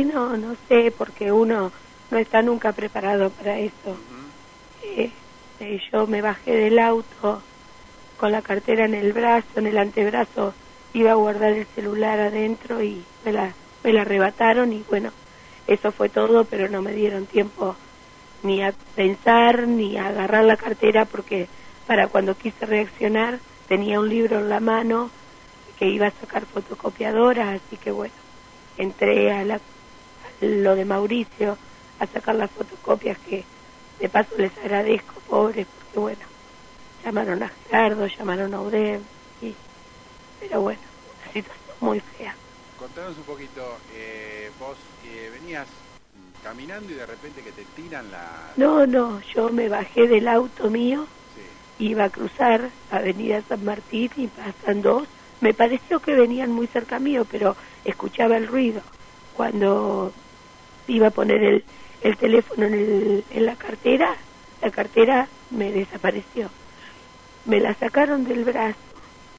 Y no, no sé, porque uno no está nunca preparado para eso. Eh, eh, yo me bajé del auto con la cartera en el brazo, en el antebrazo, iba a guardar el celular adentro y me la, me la arrebataron y bueno, eso fue todo, pero no me dieron tiempo ni a pensar ni a agarrar la cartera porque para cuando quise reaccionar tenía un libro en la mano que iba a sacar fotocopiadoras, así que bueno, entré a, la, lo de Mauricio a sacar las fotocopias que de paso les agradezco, pobres, porque bueno, llamaron a Gerardo, llamaron a Udem, y, pero bueno, una situación muy fea. Contanos un poquito, eh, vos eh, venías caminando y de repente que te tiran la... No, no, yo me bajé del auto mío, iba a cruzar Avenida San Martín y pasan dos, me pareció que venían muy cerca mío, pero escuchaba el ruido. Cuando iba a poner el, el teléfono en, el, en la cartera, la cartera me desapareció. Me la sacaron del brazo